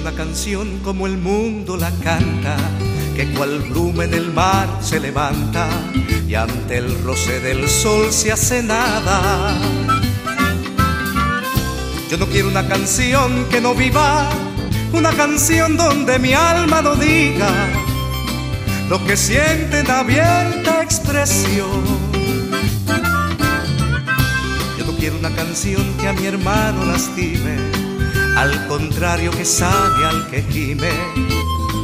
una canción como el mundo la canta, que cual bruma en el mar se levanta y ante el roce del sol se hace nada. Yo no quiero una canción que no viva, una canción donde mi alma no diga lo que siente en abierta expresión. Yo no quiero una canción que a mi hermano lastime al contrario que sale al que gime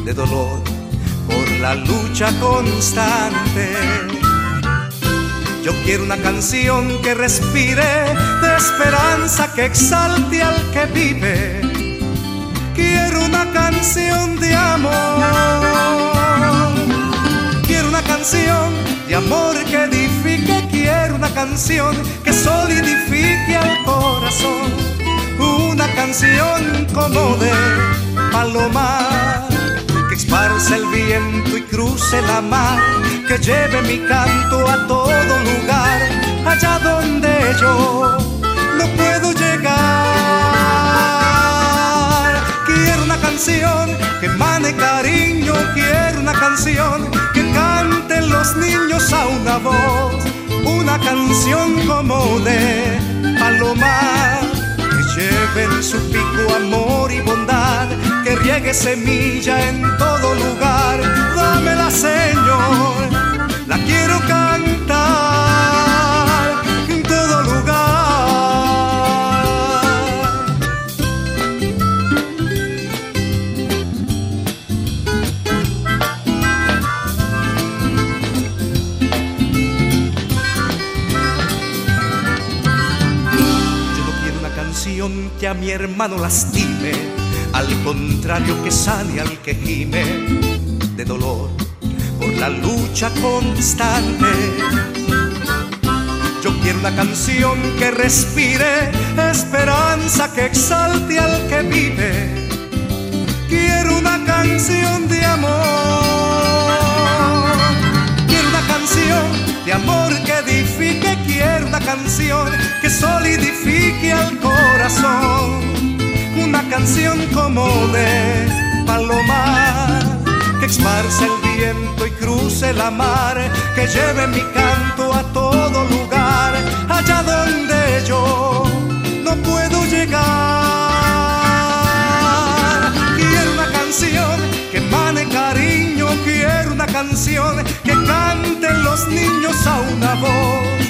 de dolor por la lucha constante. Yo quiero una canción que respire de esperanza, que exalte al que vive. Quiero una canción de amor. Quiero una canción de amor que edifique. Quiero una canción que solidifique al corazón canción como de palomar que esparce el viento y cruce la mar, que lleve mi canto a todo lugar, allá donde yo no puedo llegar. Quiero una canción que mane cariño, quiero una canción que canten los niños a una voz, una canción como de palomar Lleve en su pico amor y bondad, que riegue semilla en todo lugar. Que a mi hermano lastime, al contrario que sale al que gime de dolor por la lucha constante. Yo quiero una canción que respire esperanza, que exalte al que vive. Quiero una canción que solidifique al corazón. Una canción como de palomar que esparce el viento y cruce la mar, que lleve mi canto a todo lugar, allá donde yo no puedo llegar. Quiero una canción que emane cariño, quiero una canción que canten los niños a una voz,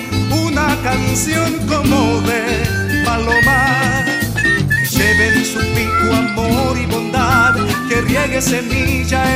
como de palomar que lleve su pico amor y bondad, que riegue semilla